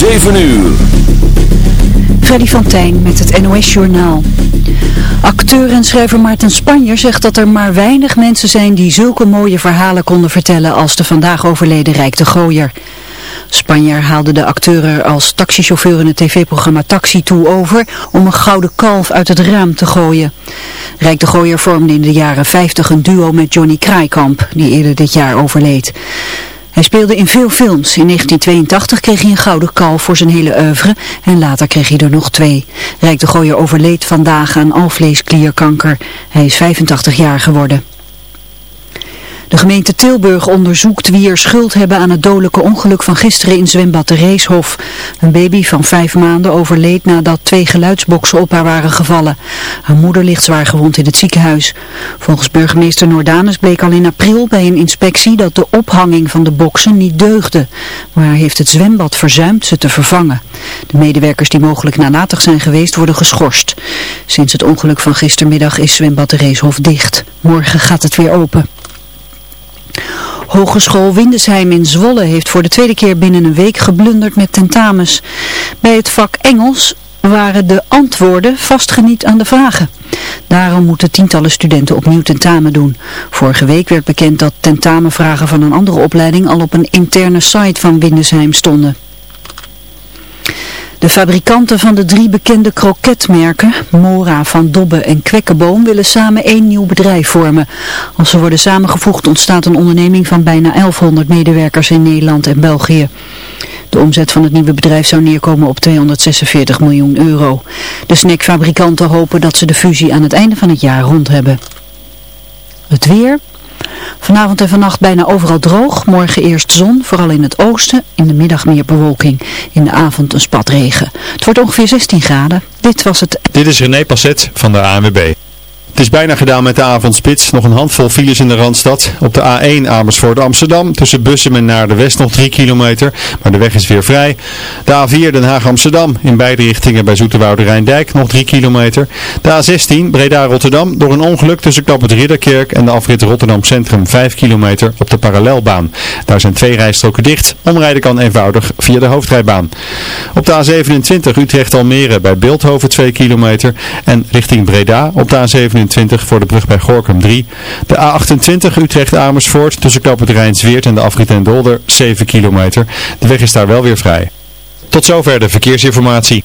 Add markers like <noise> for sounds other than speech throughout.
7 uur. Freddy van Tijn met het NOS-journaal. Acteur en schrijver Maarten Spanjer zegt dat er maar weinig mensen zijn die zulke mooie verhalen konden vertellen als de vandaag overleden Rijk de Gooier. Spanjer haalde de acteur er als taxichauffeur in het tv-programma Taxi toe over om een gouden kalf uit het raam te gooien. Rijk de Gooier vormde in de jaren 50 een duo met Johnny Kraaikamp, die eerder dit jaar overleed. Hij speelde in veel films. In 1982 kreeg hij een gouden kalf voor zijn hele oeuvre en later kreeg hij er nog twee. Rijk de Gooier overleed vandaag aan alvleesklierkanker. Hij is 85 jaar geworden. De gemeente Tilburg onderzoekt wie er schuld hebben aan het dodelijke ongeluk van gisteren in zwembad de Reeshof. Een baby van vijf maanden overleed nadat twee geluidsboksen op haar waren gevallen. Haar moeder ligt zwaar gewond in het ziekenhuis. Volgens burgemeester Noordanus bleek al in april bij een inspectie dat de ophanging van de boksen niet deugde. Maar heeft het zwembad verzuimd ze te vervangen. De medewerkers die mogelijk nalatig zijn geweest worden geschorst. Sinds het ongeluk van gistermiddag is zwembad de Reeshof dicht. Morgen gaat het weer open. Hogeschool Windesheim in Zwolle heeft voor de tweede keer binnen een week geblunderd met tentamens. Bij het vak Engels waren de antwoorden vastgeniet aan de vragen. Daarom moeten tientallen studenten opnieuw tentamen doen. Vorige week werd bekend dat tentamenvragen van een andere opleiding al op een interne site van Windesheim stonden. De fabrikanten van de drie bekende kroketmerken, Mora, Van Dobbe en Kwekkenboom, willen samen één nieuw bedrijf vormen. Als ze worden samengevoegd ontstaat een onderneming van bijna 1100 medewerkers in Nederland en België. De omzet van het nieuwe bedrijf zou neerkomen op 246 miljoen euro. De snackfabrikanten hopen dat ze de fusie aan het einde van het jaar rond hebben. Het weer... Vanavond en vannacht bijna overal droog. Morgen eerst zon, vooral in het oosten. In de middag meer bewolking. In de avond een spatregen. Het wordt ongeveer 16 graden. Dit was het... Dit is René Passet van de ANWB. Het is bijna gedaan met de avondspits. Nog een handvol files in de Randstad. Op de A1 Amersfoort Amsterdam. Tussen Bussum en naar de West nog 3 kilometer. Maar de weg is weer vrij. De A4 Den Haag Amsterdam. In beide richtingen bij Zoeterwoude Rijndijk nog 3 kilometer. De A16 Breda Rotterdam. Door een ongeluk tussen Knap het Ridderkerk en de afrit Rotterdam Centrum 5 kilometer op de parallelbaan. Daar zijn twee rijstroken dicht. Omrijden kan eenvoudig via de hoofdrijbaan. Op de A27 Utrecht Almere bij Beeldhoven 2 kilometer. En richting Breda op de A27 voor de brug bij Gorkum 3. De A28 Utrecht-Amersfoort tussen Knoop het Rijnsweert en de afrit en Dolder 7 kilometer. De weg is daar wel weer vrij. Tot zover de verkeersinformatie.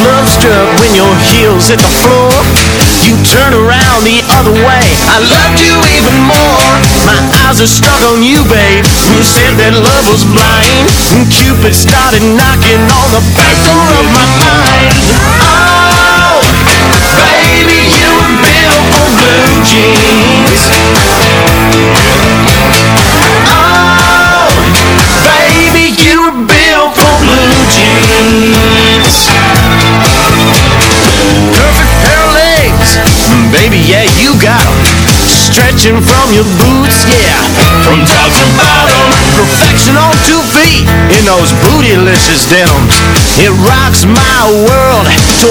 Love struck when your heels hit the floor. You turn around the other way. I loved you even more. My eyes are stuck on you, babe. Who said that love was blind? And Cupid started knocking on the back door of my mind. Oh, baby, you were built for blue jeans. Stretching from your boots, yeah, from top to bottom. Perfection on two feet in those bootylicious denims. It rocks my world to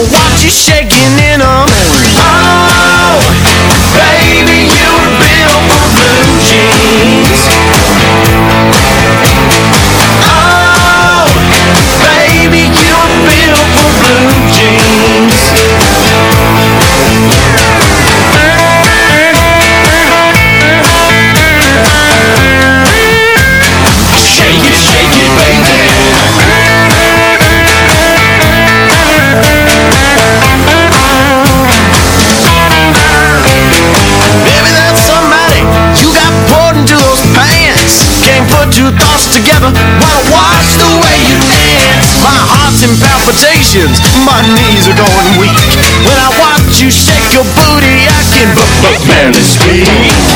My knees are going weak. When I watch you shake your booty, I can b b barely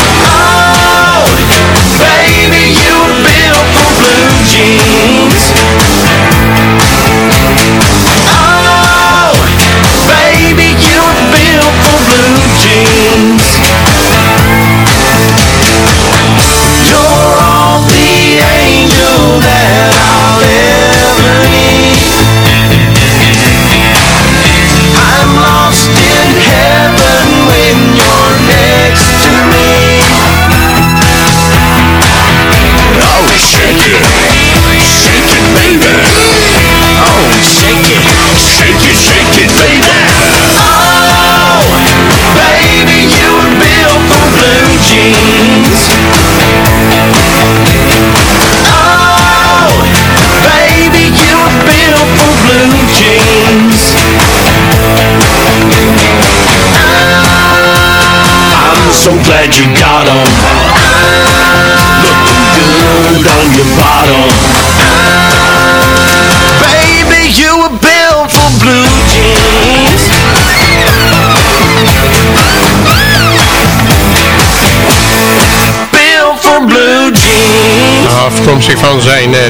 so glad you got 'em.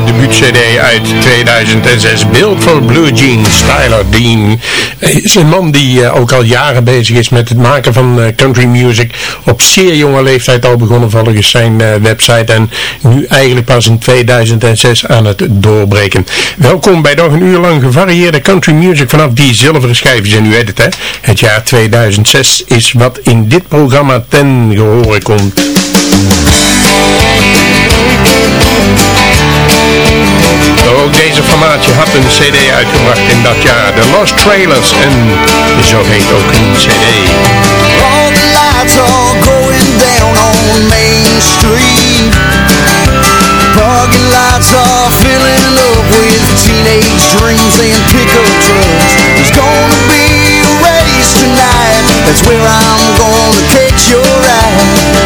Debuut-cd uit 2006, Build for Blue Jeans, Tyler Dean. Is een man die uh, ook al jaren bezig is met het maken van uh, country music. Op zeer jonge leeftijd al begonnen volgens zijn website en nu eigenlijk pas in 2006 aan het doorbreken. Welkom bij nog een uur lang gevarieerde country music vanaf die zilveren schijfjes. En u weet hè, het jaar 2006 is wat in dit programma ten gehore komt. Ook deze formaatje had een cd uitgebracht in dat jaar. The Lost Trailers en zo heet ook een cd. All the lights are going down on Main Street. Parking lots are filling up with teenage dreams and pickup trucks. There's gonna be a race tonight. That's where I'm gonna catch your eye.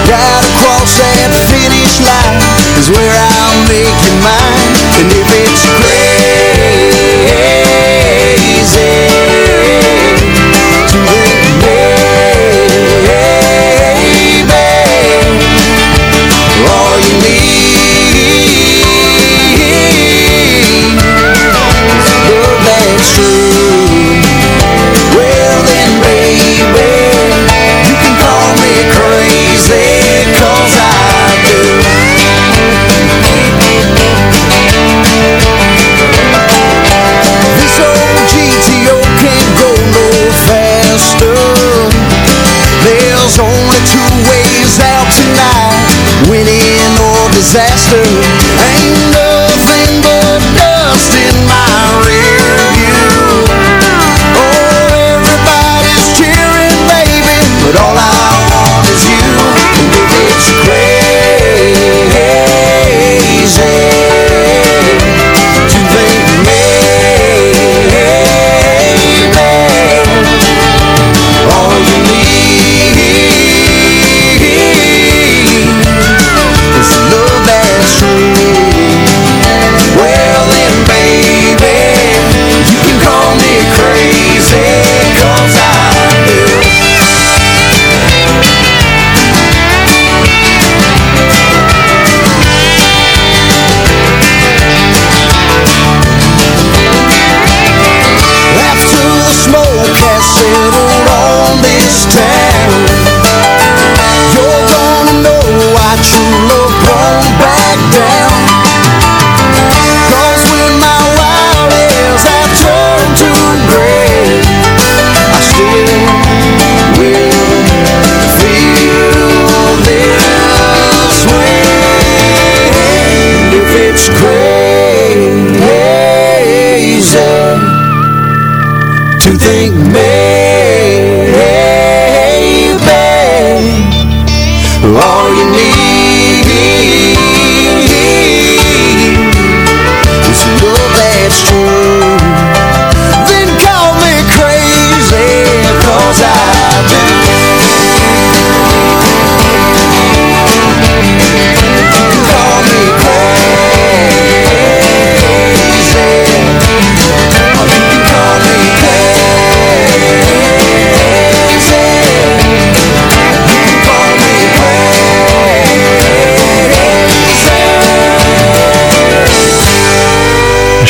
Right across that finish line is where I'll make you mine. And if it's crazy disaster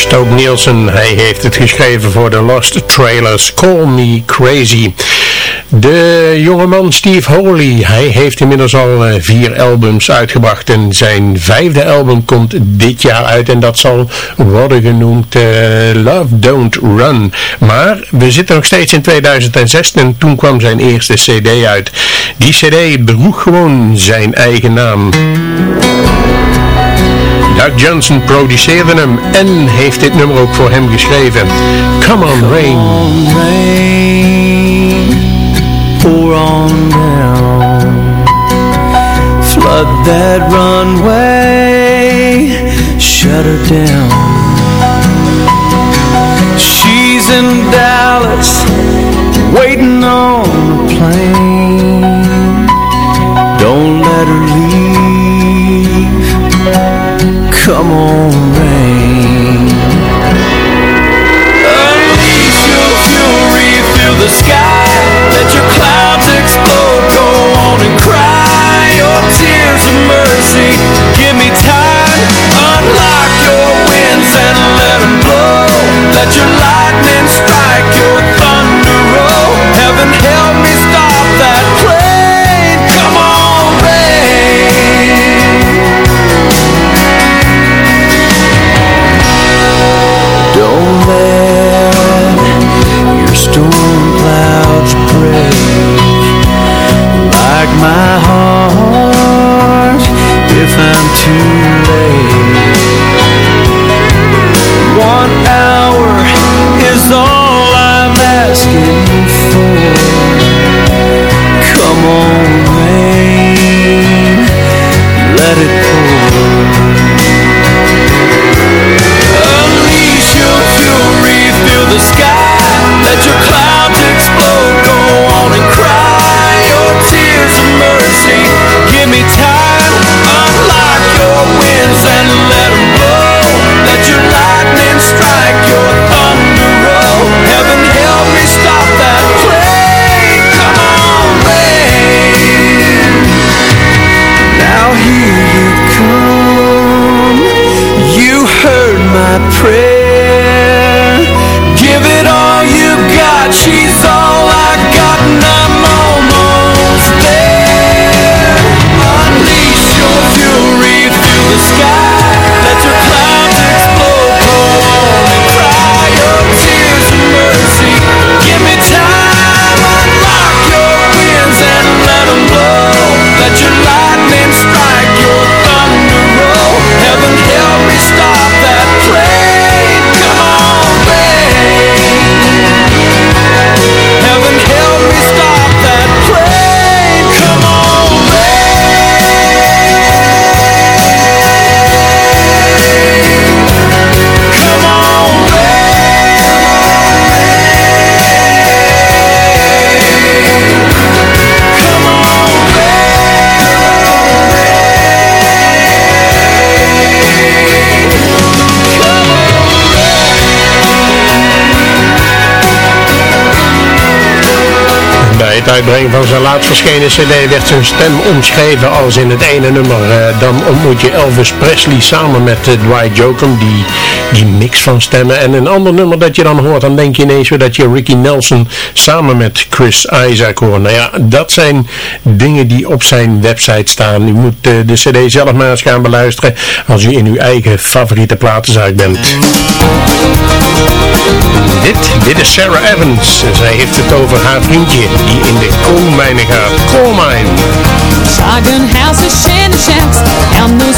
Stoke Nielsen, hij heeft het geschreven voor de Lost Trailers, Call Me Crazy. De jongeman Steve Holy, hij heeft inmiddels al eh, vier albums uitgebracht en zijn vijfde album komt dit jaar uit en dat zal worden genoemd eh, Love Don't Run. Maar we zitten nog steeds in 2006 en toen kwam zijn eerste cd uit. Die cd droeg gewoon zijn eigen naam. Doug Johnson produceerde hem en heeft dit nummer ook voor hem geschreven. Come on Rain. rain, pour on down, flood that runway, shut her down. She's in Dallas, waiting on a plane. Uitbrengen van zijn laatst verschenen cd werd zijn stem omschreven als in het ene nummer. eh, dan ontmoet je Elvis Presley samen met eh, Dwight Jokum, die, die mix van stemmen. En een ander nummer dat je dan hoort, dan denk je ineens weer dat je Ricky Nelson samen met Chris Isaac hoort. Nou ja, dat zijn dingen die op zijn website staan. U moet eh, de cd zelf maar eens gaan beluisteren als u in uw eigen favoriete platenzaak bent. Dit, dit is Sarah Evans. Zij heeft het over haar vriendje die in de koolmijnen gaat.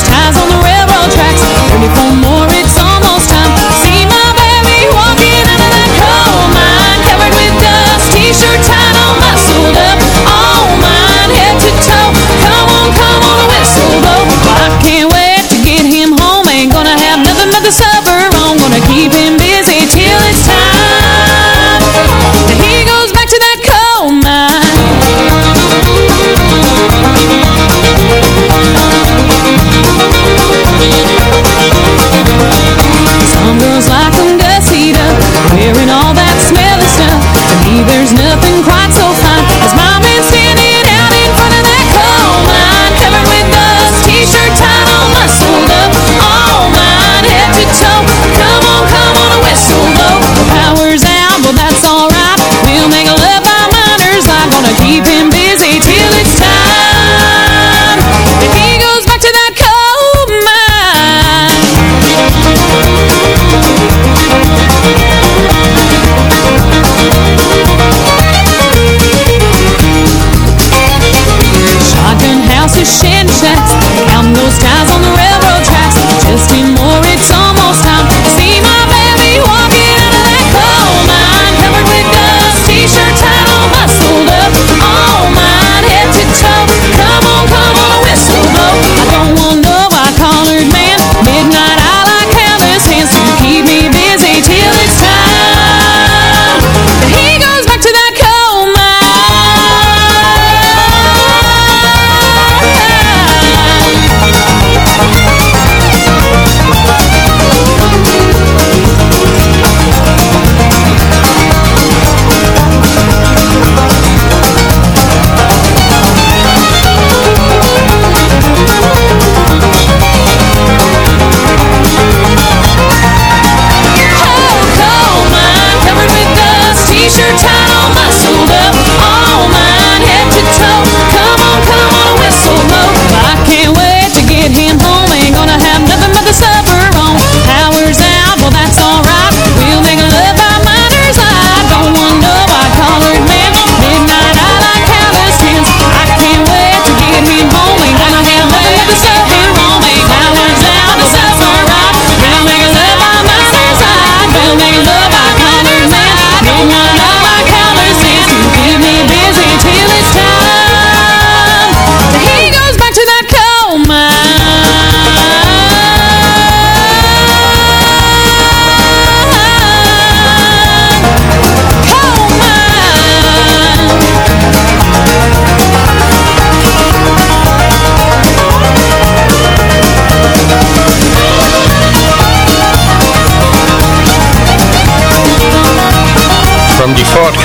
Ties on the railroad tracks. so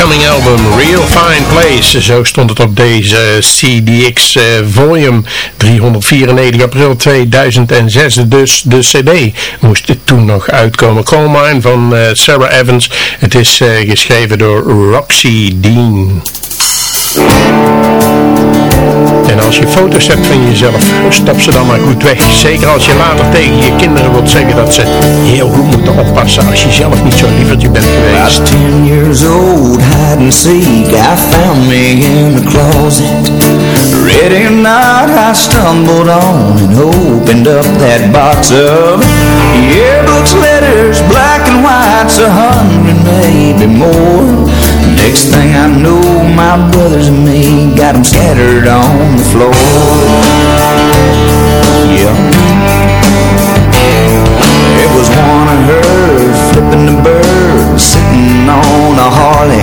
forthcoming album Real Fine Place. Zo stond het op deze CDX uh, Volume 394 april 2006. Dus de cd moest toen nog uitkomen. Coal Mine van uh, Sarah Evans. Het is uh, geschreven door Roxy Dean. En als je foto's hebt van jezelf, stop ze dan maar goed weg. Zeker als je later tegen je kinderen wilt zeggen dat ze heel goed moeten oppassen als je zelf niet zo'n lievertje bent geweest. About ten years old, hide and seek, I found me in the closet. Ready or not, I stumbled on and opened up that box of yearbooks, letters, black and whites, a hundred, maybe more. Next thing I know, my brothers and me got them scattered on the floor. Yeah. It was one of her flipping the bird, sitting on a Harley.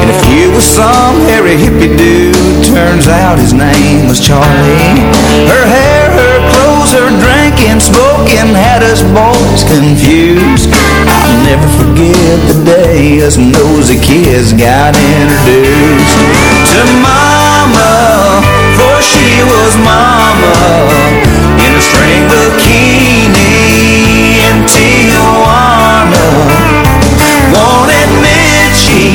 And if you was some hairy hippie dude, turns out his name was Charlie. Her hair, her clothes, her drinking, smoking had us boys confused. Never forget the day us nosy kids got introduced to Mama, for she was Mama in a string bikini in Tijuana. Won't admit she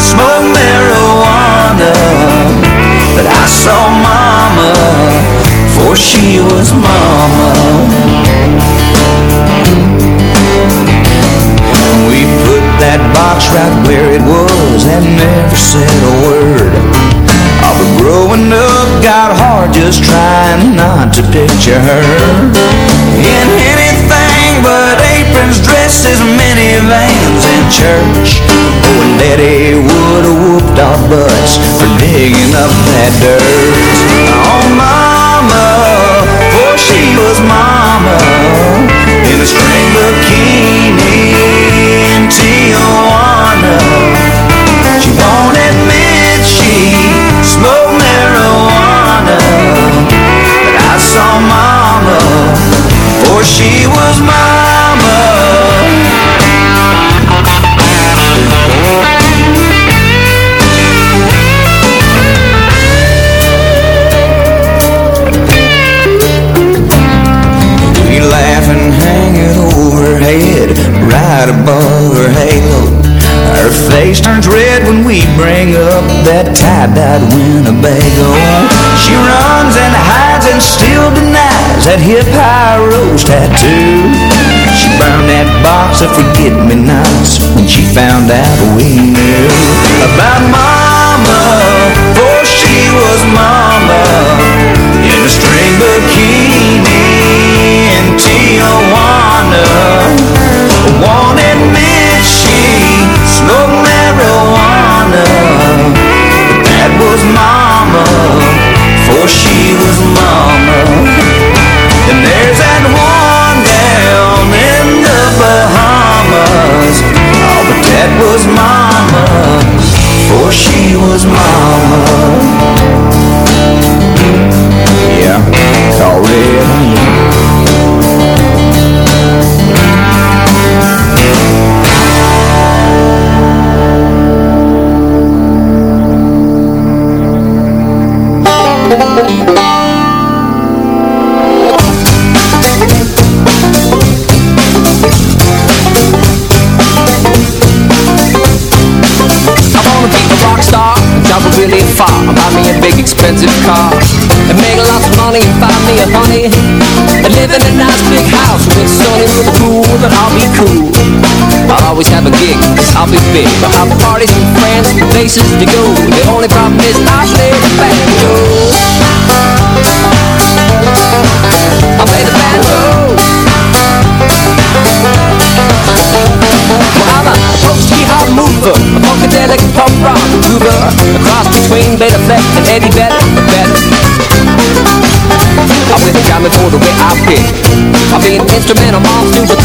smoked marijuana, but I saw Mama, for she was Mama. That box right where it was and never said a word. Oh, but growing up got hard just trying not to picture her in anything but aprons, dresses, minivans, and church. Oh, and Daddy would have whooped our butts for digging up that dirt. Oh, Mama, Tijuana. She won't admit she smoked marijuana, but I saw Mama, for she was Mama. Right above her halo. Her face turns red when we bring up that tie-dyed Winnebago. She runs and hides and still denies that hip high rose tattoo. She burned that box of forget-me-nots when she found out we knew about Mama, for she was Mama in a string bikini in Tijuana. Won't admit she smoked marijuana, but that was Mama, for she was Mama. And there's that one down in the Bahamas, oh, but that was Mama, for she was Mama. Yeah, it's instrumental. a new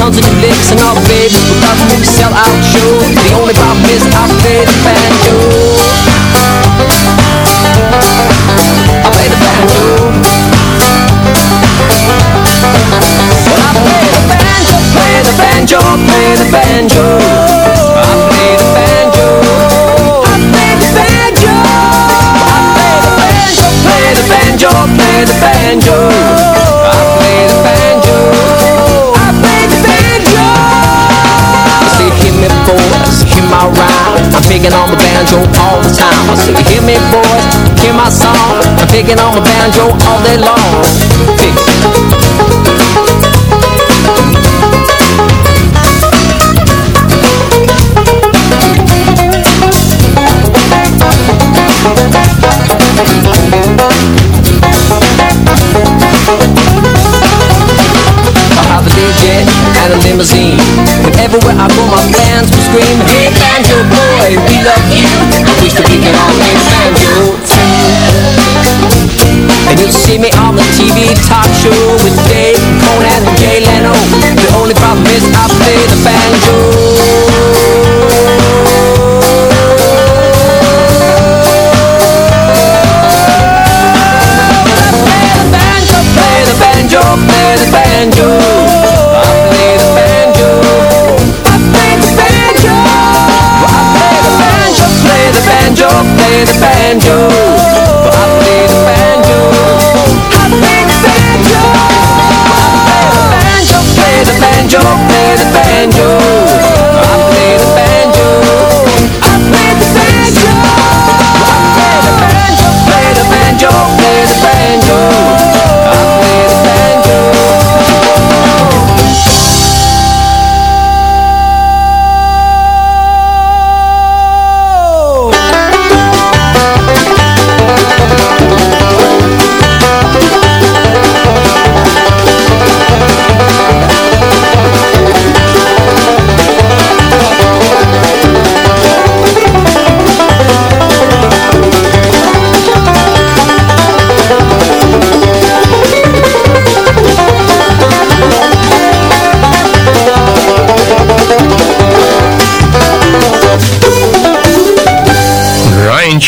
shaking on my banjo all day long.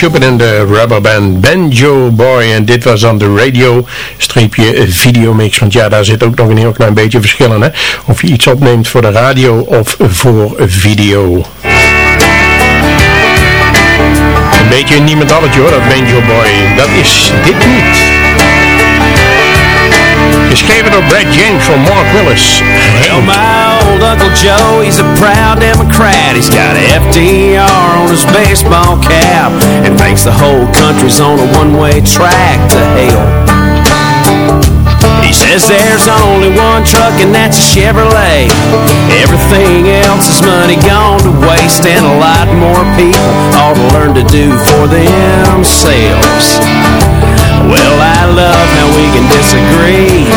Chopin en de rubberband Banjo Boy. En dit was dan de radio streepje videomix. Want ja, daar zit ook nog een heel klein beetje verschil in. Hè? Of je iets opneemt voor de radio of voor video. Een beetje een niemand alletje hoor, dat Banjo Boy. Dat is dit niet. Geschreven door Brad James van Mark Willis. Well, my old Uncle Joe, he's a proud Democrat. He's got a FDR on his baseball cap and thinks the whole country's on a one-way track to hell. He says there's only one truck and that's a Chevrolet. Everything else is money gone to waste and a lot more people ought to learn to do for themselves. Well, I love how we can disagree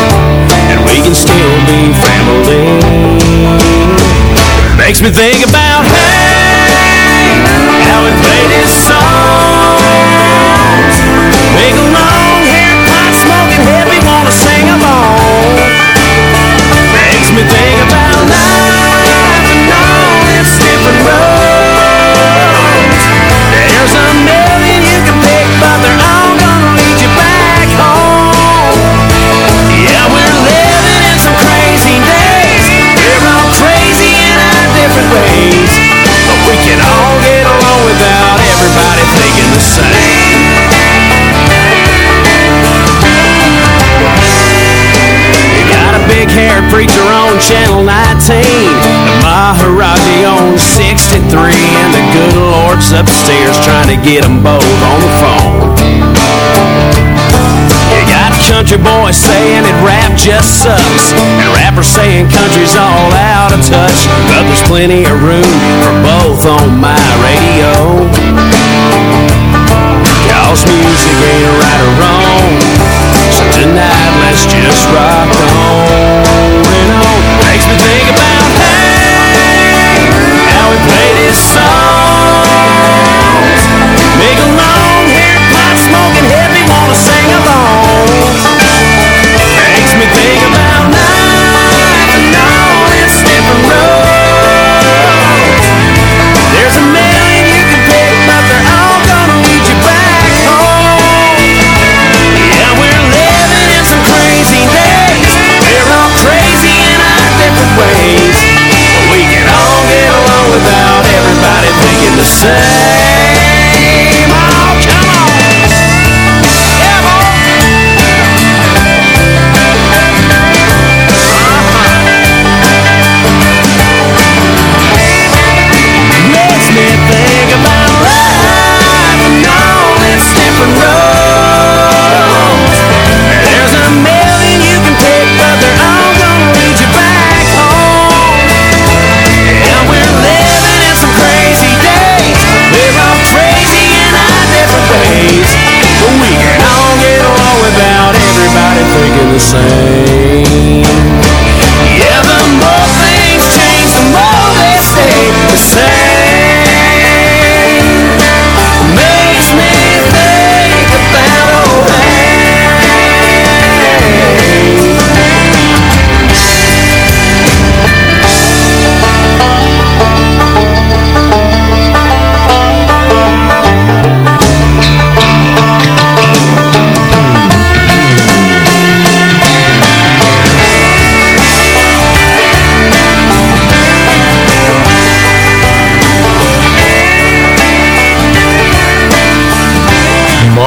and we can still be family. Makes me think about hey, preacher on Channel 19, the Maharaji on 63, and the good Lord's upstairs trying to get them both on the phone. You got country boys saying that rap just sucks, and rappers saying country's all out of touch, but there's plenty of room for both on my radio.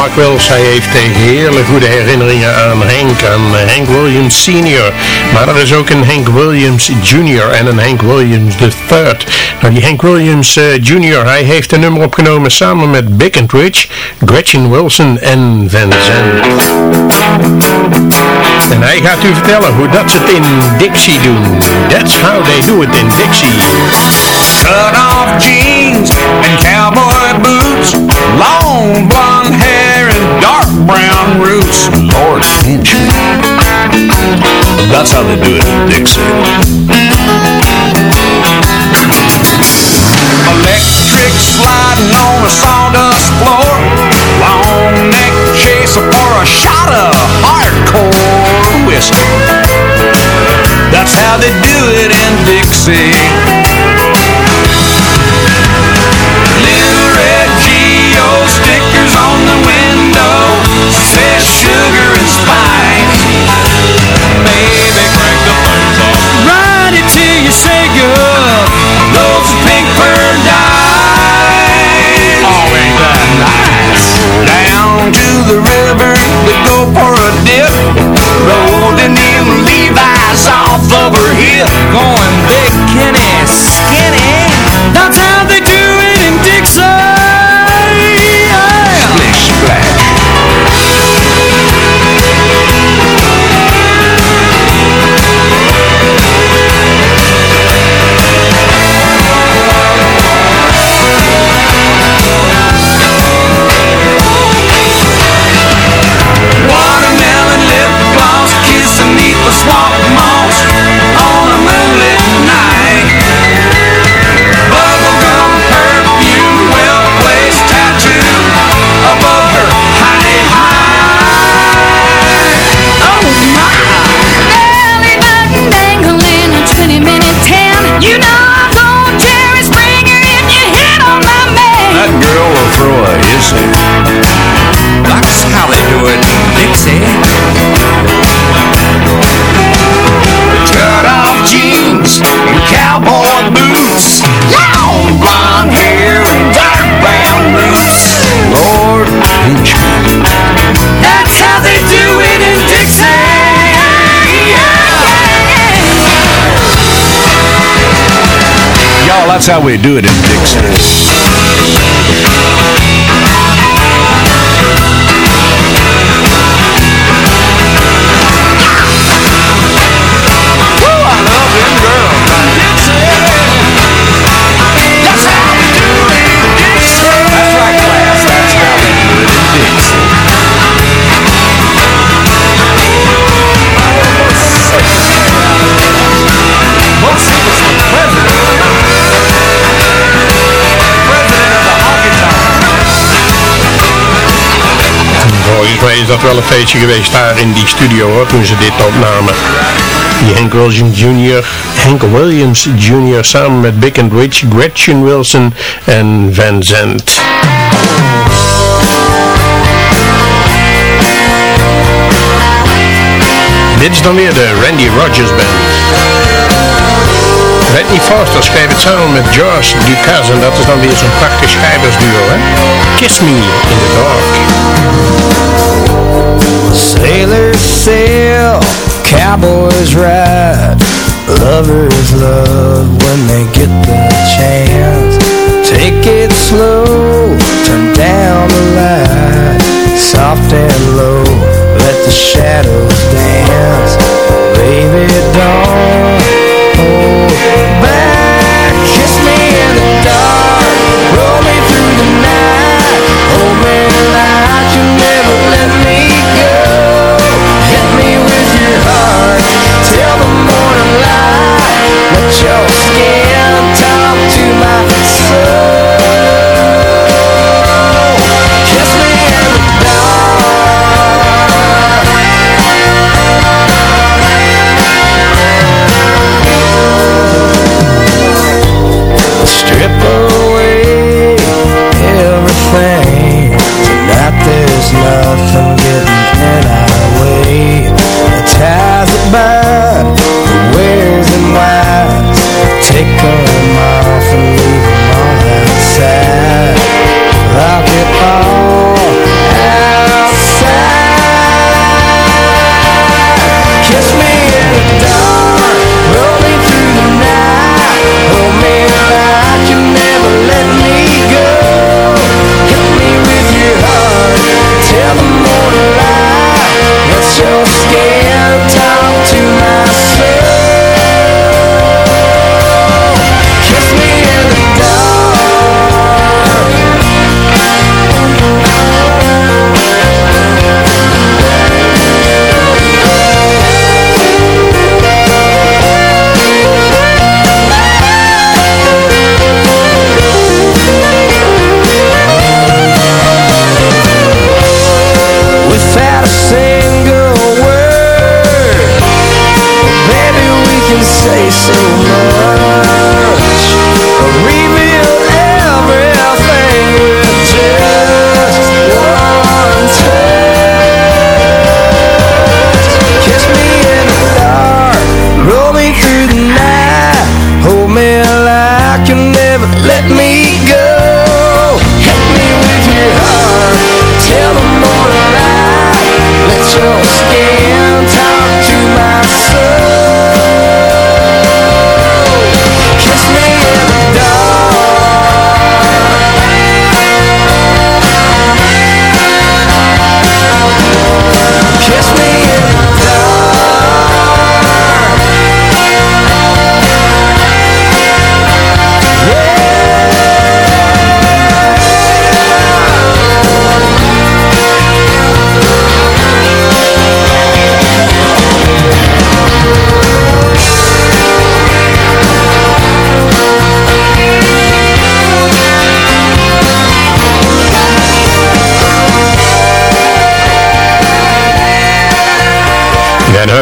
Mark Wells, hij heeft hele goede herinneringen aan Hank, aan eh, Hank Williams Senior. Maar er is ook een Hank Williams Jr. en een Hank Williams III. Nou, die Hank Williams uh, Jr., hij heeft een nummer opgenomen samen met Big and Rich, Gretchen Wilson en Van Zandt. En hij gaat u vertellen hoe dat ze het in Dixie doen. That's how they do it in Dixie. Cut off jeans and cowboy boots Long blonde hair dark brown roots. Lord pinch That's how they do it in Dixie. Electric sliding on a sawdust floor. Long neck chaser for a shot of hardcore whiskey That's how they do it in Dixie that's how we do it in Dixie. Dat wel een feestje geweest daar in die studio hoor, toen ze dit opnamen. Die Hank Williams Jr., Hank Williams Jr. samen met Big and Rich, Gretchen Wilson en Van Zandt. Dit is dan weer de Randy Rogers Band. Whitney Foster schreef het samen met George Dukas en dat is dan weer zo'n prachtig schrijversduo hè. Kiss Me in the Dark. Sailors sail, cowboys ride, lovers love when they get the chance. Take it slow, turn down the light, soft and low, let the shadows dance. Baby, don't hold back, show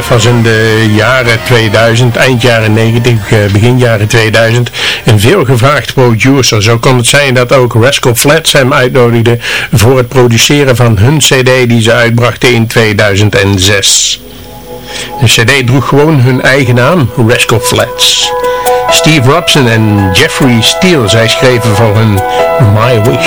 was in de jaren 2000, eind jaren 90, eh, begin jaren 2000 een veelgevraagd producer. Zo kon het zijn dat ook Rascal Flatts hem uitnodigde voor het produceren van hun cd die ze uitbrachten in 2006. De cd droeg gewoon hun eigen naam, Rascal Flats. Steve Robson en Jeffrey Steele, zij schreven voor hun My Wish.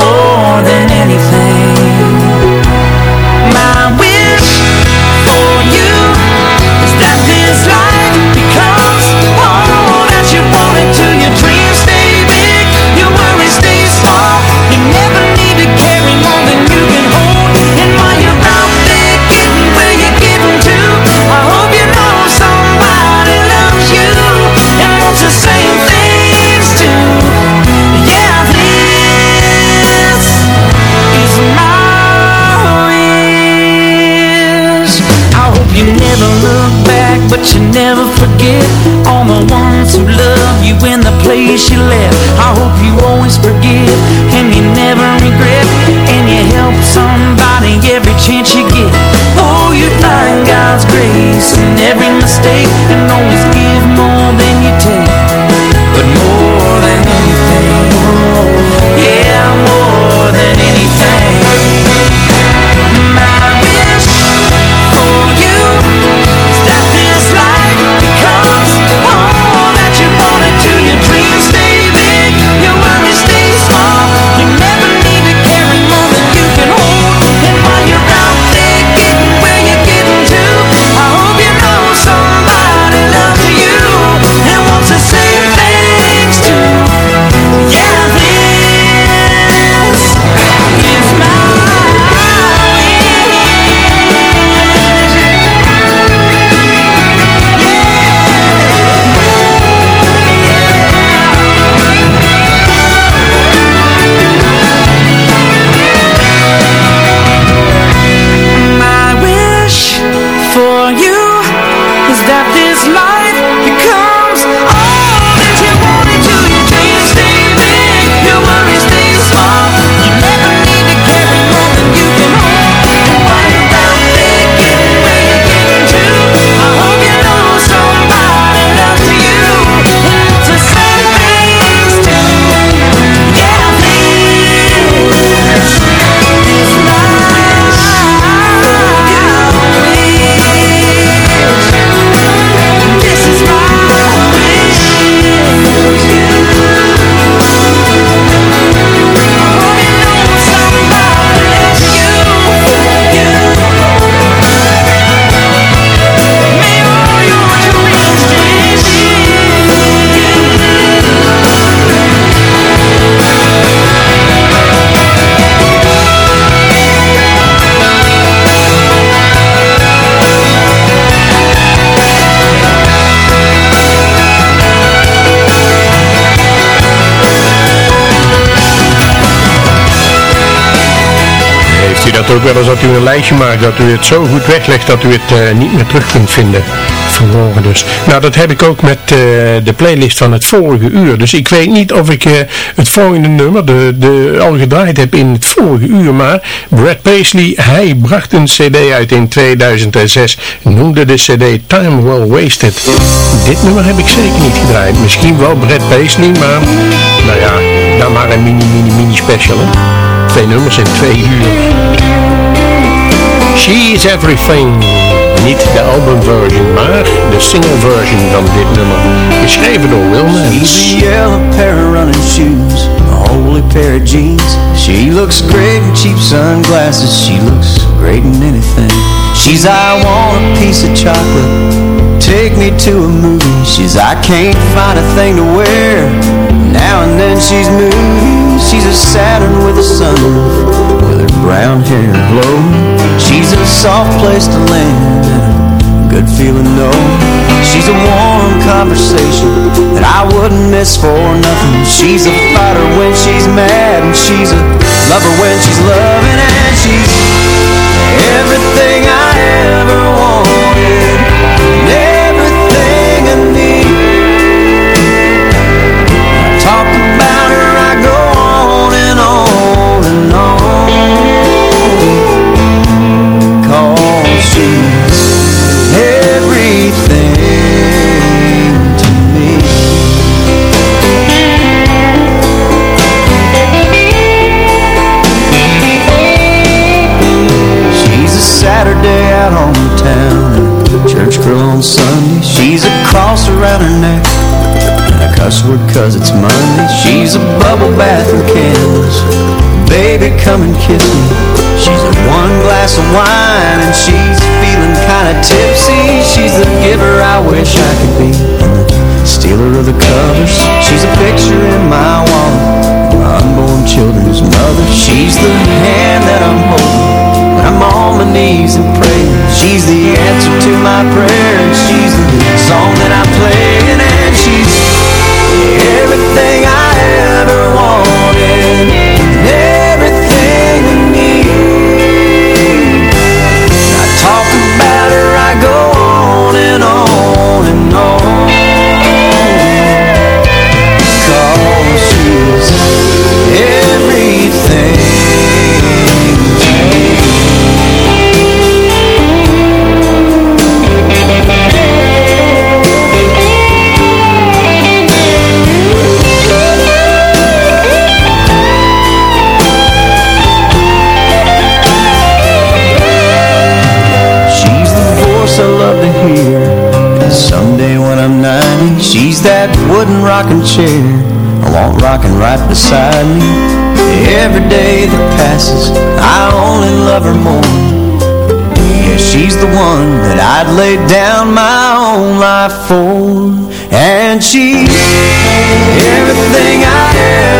more than anything. Never forget all the ones who love you in the place you left. I hope you always forgive and you never regret, and you help somebody every chance you get. Oh, you find God's grace in every mistake, and always give more than you take, but more than anything. Yeah, more than anything. Dat ook wel eens dat u een lijstje maakt, dat u het zo goed weglegt dat u het eh, niet meer terug kunt vinden? Verloren dus. Nou, dat heb ik ook met eh, de playlist van het vorige uur. Dus ik weet niet of ik eh, het volgende nummer de, de, al gedraaid heb in het vorige uur. Maar Brad Paisley, hij bracht een cd uit in 2006. Noemde de cd Time Well Wasted. Dit nummer heb ik zeker niet gedraaid. Misschien wel Brad Paisley, maar nou ja, dan maar een mini, mini, mini special. Hè? Twee nummers in twee uur. She's Everything. Niet de albumversion, maar de single version van dit nummer. Geschreven door Will Nance. She's a yellow pair of running shoes, a holy pair of jeans. She looks great in cheap sunglasses. She looks great in anything. She's, I want a piece of chocolate. Take me to a movie. She's, I can't find a thing to wear. Now and then she's moody. She's a Saturn with a sunroof, with her brown hair blowing. She's a soft place to land and a good feeling, no. She's a warm conversation that I wouldn't miss for nothing. She's a fighter when she's mad, and she's a lover when she's loving, and she's everything a on Sunday. She's a cross around her neck, and a cuss word cause it's Monday. She's a bubble bath and candles. Baby, come and kiss me. She's a one glass of wine, and she's feeling kinda tipsy. She's the giver I wish I could be, and the stealer of the covers. She's a picture in my wallet, my unborn children's mother. She's the hand that I'm holding on my knees and praying. She's the answer to my prayer, and she's the song that I rocking chair. I want rocking right beside me. Every day that passes I only love her more. Yeah, she's the one that I'd lay down my own life for. And she's everything I ever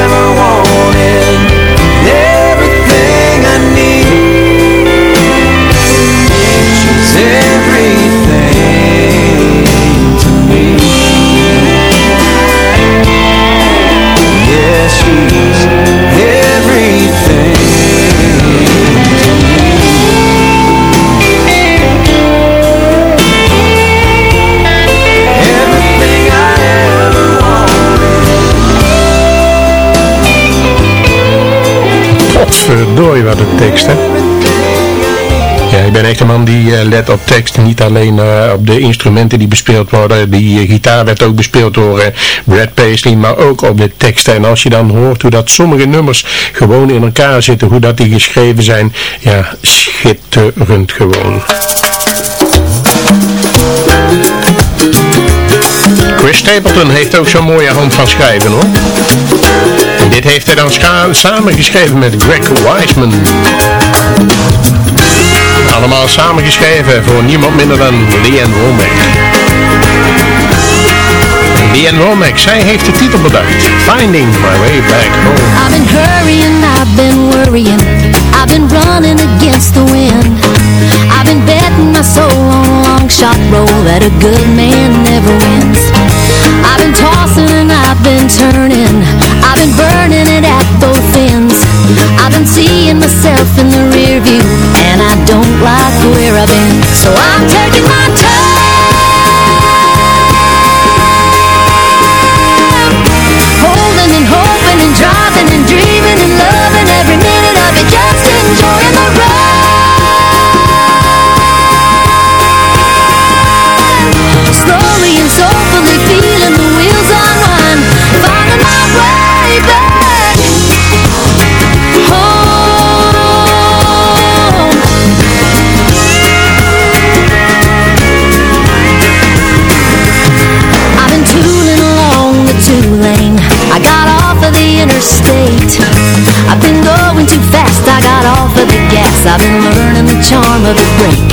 Ja, ik ben echt een man die eh, let op tekst. Niet alleen eh, op de instrumenten die bespeeld worden. Die eh, gitaar werd ook bespeeld door Brad Paisley. Maar ook op de teksten. En als je dan hoort hoe dat sommige nummers gewoon in elkaar zitten. Hoe dat die geschreven zijn. Ja, schitterend gewoon. Chris Stapleton heeft ook zo'n mooie hand van schrijven hoor. En dit heeft hij dan samengeschreven met Greg Wiseman. Allemaal samengeschreven voor niemand minder dan Leanne Womack. Leanne Womack, zij heeft de titel bedacht. Finding My Way Back Home. I've been hurrying, I've been worrying I've been running against the wind I've been betting my soul on a long shot roll That a good man never wins I've been tossing and I've been turning I've been burning it at ends I've been seeing myself in the rear view And I don't like where I've been So I'm taking my time been going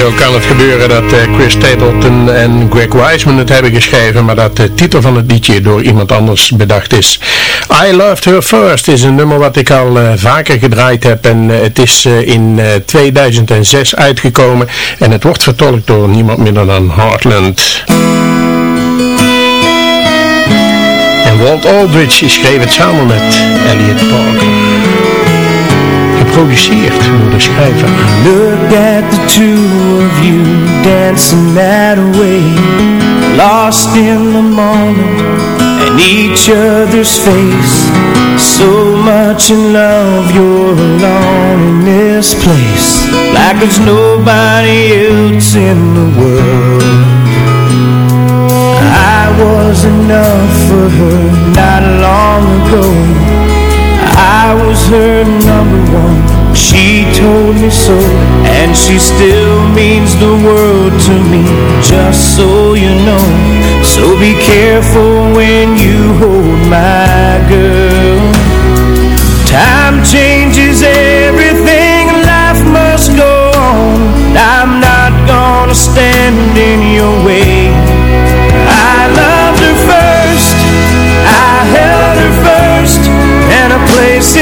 zo kan het gebeuren dat eh, Chris Stapleton en Greg Wiseman het hebben geschreven, maar dat de titel van het liedje door iemand anders bedacht is. I Loved Her First is een nummer wat ik al eh, vaker gedraaid heb en eh, het is in eh, 2006 uitgekomen en het wordt vertolkt door niemand minder dan Heartland. En Walt Aldridge schreef het samen met Elliot Parker. Geproduceerd door de schrijver. Look at the two of you dancing that way. Lost in the moment and each other's face. So much in love you're alone in this place. Like there's nobody else in the world. I was enough for her not long ago. I was her number one She told me so And she still means the world to me Just so you know. So be careful when you hold my girl. Time changes everything Life must go on. I'm not gonna stand in your way. I loved her first I held her first And a place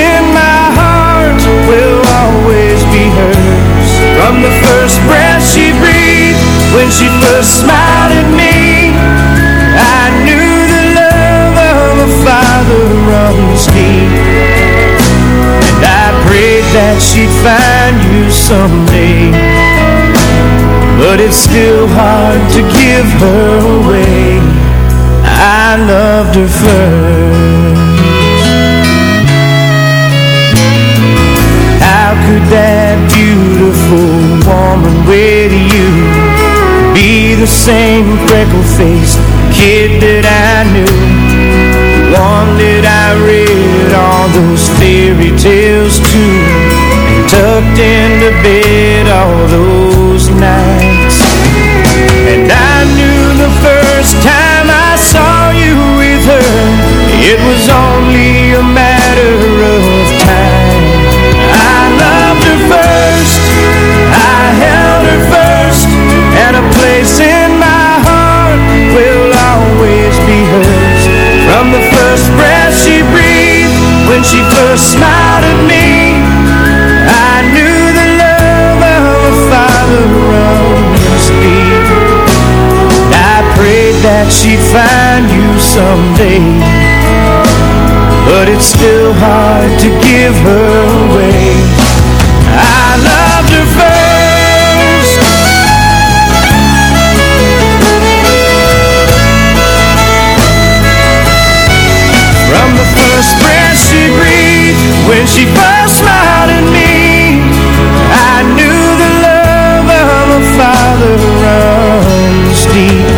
From the first breath she breathed. When she first smiled at me I knew the love of a father runs deep And I prayed that she'd find you someday. But it's still hard to give her away. I loved her first. How could that beautiful woman with you. Be the same freckle-faced kid that I knew. One that I read all those fairy tales to. And tucked into bed all those nights. And I knew the first time I saw you with her It was only a matter of And a place in my heart Will always be hers. From the first breath she breathed When she first smiled at me I knew the love of a father runs deep I prayed that she'd find you someday But it's still hard to give her away when she first smiled at me. I knew the love of a father runs deep.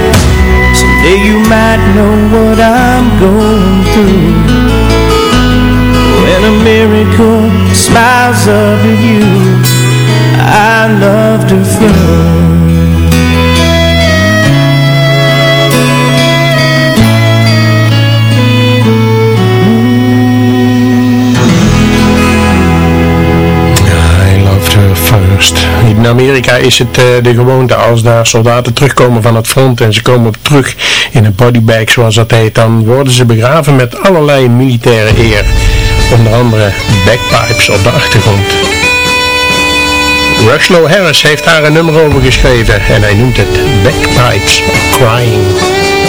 Someday you might know what I'm going through. When a miracle smiles over you I loved her first is het eh, de gewoonte als daar soldaten terugkomen van het front en ze komen terug in een bodybag zoals dat heet, dan worden ze begraven met allerlei militaire eer. Onder andere bagpipes op de achtergrond. Rushlow Harris heeft daar een nummer over geschreven en hij noemt het Bagpipes Crying.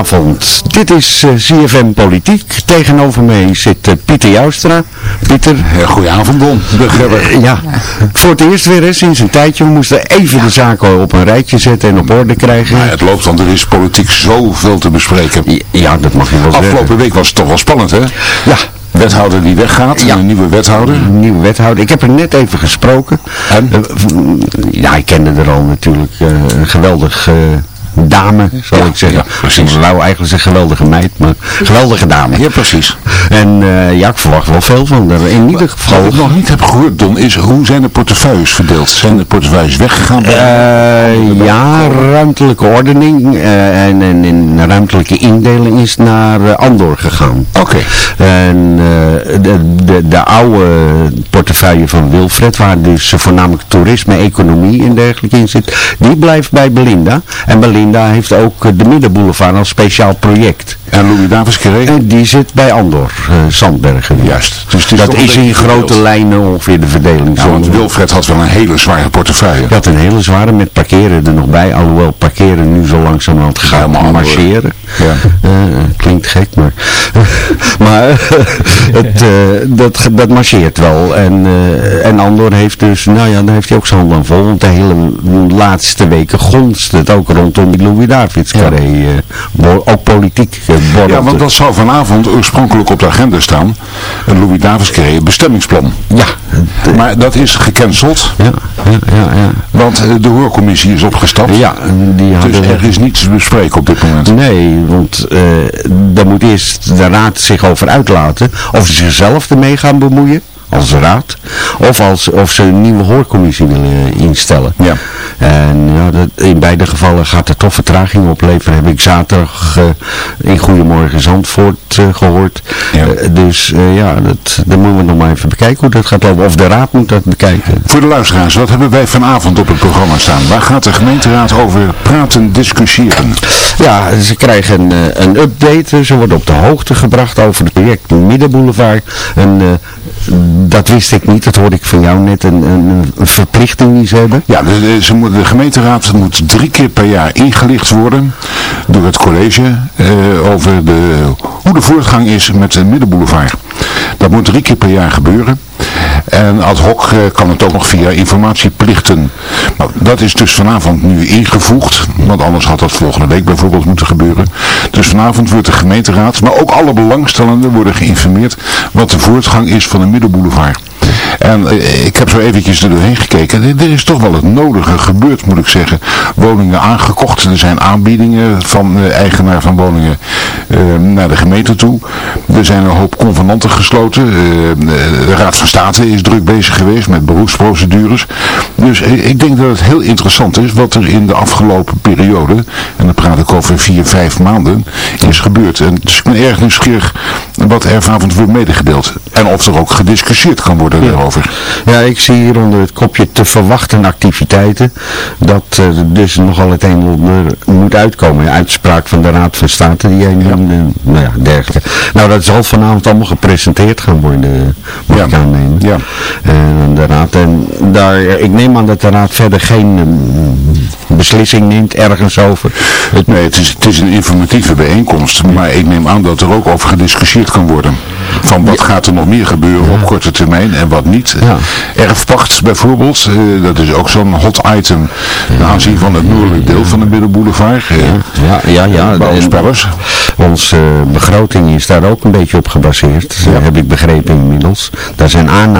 Goedenavond, dit is eh, CFM Politiek. Tegenover mij zit eh, Pieter Joustra. Pieter. goedenavond Don, Eh, ja, voor het eerst weer hè, sinds een tijdje. We moesten even de zaken op een rijtje zetten en op orde krijgen. Maar het loopt, want er is politiek zoveel te bespreken. Ja, dat mag je wel zeggen. Afgelopen week was het toch wel spannend, hè? Ja. Wethouder die weggaat, een nieuwe wethouder. Een nieuwe wethouder. Ik heb er net even gesproken. En? Eh, ja, ik kende er al natuurlijk eh, een geweldig eh, dame, zal Ja, ik zeggen. ja, precies. Ik wou eigenlijk zeggen geweldige meid, maar geweldige dame. Ja, precies. En eh, ja, ik verwacht wel veel van haar. In ieder geval... Wat ik nog niet heb gehoord, Don, is hoe zijn de portefeuilles verdeeld? Zijn de portefeuilles weggegaan? Eh, ja, ruimtelijke ordening eh, en, en, en ruimtelijke indeling is naar Andor gegaan. Oké. En de, de, de oude portefeuille van Wilfred, waar dus voornamelijk toerisme, economie en dergelijke in zit, die blijft bij Belinda. En Belinda heeft ook eh, de Middenboulevard als speciaal project. En Louis Davis? En die zit bij Andor, eh, Zandbergen. Juist. Dus is dat is in grote lijnen ongeveer de verdeling. Ja, want Wilfred had wel een hele zware portefeuille. had een hele zware met parkeren er nog bij. Alhoewel parkeren nu zo langzamerhand gaat Helemaal anders. marcheren. Ja. Eh, klinkt gek, maar... <laughs> maar het, eh, dat, dat marcheert wel. En, en Andor heeft dus... Nou ja, daar heeft hij ook zijn handen aan vol. Want de hele laatste weken gonst het ook rondom die Louis Davids carré, eh, ook politiek uh, Ja, want dat zou vanavond oorspronkelijk op de agenda staan. Een Louis Davis Carré bestemmingsplan. Ja. Maar dat is gecanceld. Ja, ja, ja. ja. Want eh, de hoorcommissie is opgestapt. Ja, die hadden... Dus er is niets te bespreken op dit moment. Nee, want eh daar moet eerst de raad zich over uitlaten. Of ze zichzelf ermee gaan bemoeien, als raad. Of als, of ze een nieuwe hoorcommissie willen instellen. Ja. En ja, dat, in beide gevallen gaat er toch vertraging opleveren. Heb ik zaterdag eh, in Goedemorgen Zandvoort eh, gehoord. Ja. Eh, dus eh, ja, dat, dan moeten we nog maar even bekijken hoe dat gaat lopen. Of de raad moet dat bekijken. Voor de luisteraars, wat hebben wij vanavond op het programma staan? Waar gaat de gemeenteraad over praten, discussiëren? Ja, ze krijgen een, eh, een update. Ze worden op de hoogte gebracht over het project Middenboulevard. En eh, dat wist ik niet. Dat hoorde ik van jou net. Een, een, een verplichting die ze hebben. Ja, de, ze moet, de gemeenteraad moet drie keer per jaar ingelicht worden door het college eh, over de, hoe de voortgang is met de Middenboulevard. Dat moet drie keer per jaar gebeuren. En ad hoc eh, kan het ook nog via informatieplichten. Nou, dat is dus vanavond nu ingevoegd, want anders had dat volgende week bijvoorbeeld moeten gebeuren. Dus vanavond wordt de gemeenteraad, maar ook alle belangstellenden worden geïnformeerd wat de voortgang is van de Middenboulevard. En eh, ik heb zo eventjes er doorheen gekeken. Er- is toch wel het nodige gebeurd, moet ik zeggen. Woningen aangekocht. Er zijn aanbiedingen van de eigenaar van woningen eh, naar de gemeente toe. Er zijn een hoop convenanten gesloten. De Raad van State is druk bezig geweest met beroepsprocedures. Dus eh, ik denk dat het heel interessant is wat er in de afgelopen periode, en dan praat ik over vier, vijf maanden, is gebeurd. En dus ik ben erg nieuwsgierig wat er vanavond wordt medegedeeld. En of er ook gediscussieerd kan worden daarover. Ja, ik zie hier onder het kopje te verwachten activiteiten. Dat eh, er dus nogal het een en ander moet uitkomen. Uitspraak van de Raad van State die jij noemde. Nou ja, dergelijke. Nou, dat zal vanavond allemaal gepresenteerd gaan worden. Moet ik aannemen. Ja. En de Raad. En daar, ik neem aan dat de Raad verder geen eh, beslissing neemt ergens over. Nee, het is, het is een informatieve bijeenkomst, maar ik neem aan dat er ook over gediscussieerd kan worden. Van wat gaat er nog meer gebeuren op korte termijn en wat niet. Erfpacht bijvoorbeeld, eh, dat is ook zo'n hot item ten aanzien van het noordelijk deel van de Middenboulevard. eh, Ja, ja, ja. Onze begroting is daar ook een beetje op gebaseerd. Heb ik begrepen inmiddels. Daar zijn aannames